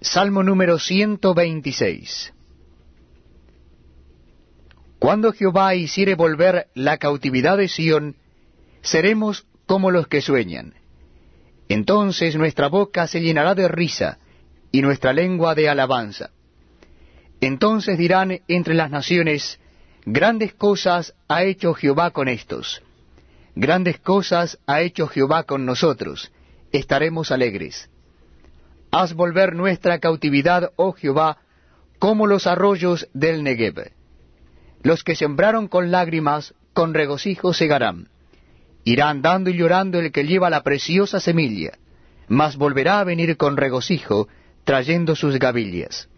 Salmo número 126 Cuando Jehová hiciere volver la cautividad de Sión, seremos como los que sueñan. Entonces nuestra boca se llenará de risa, y nuestra lengua de alabanza. Entonces dirán entre las naciones, Grandes cosas ha hecho Jehová con estos. Grandes cosas ha hecho Jehová con nosotros. Estaremos alegres. Haz volver nuestra cautividad, oh Jehová, como los arroyos del Negev. Los que sembraron con lágrimas, con regocijo segarán. Irá andando y llorando el que lleva la preciosa semilla, mas volverá a venir con regocijo, trayendo sus gavillas.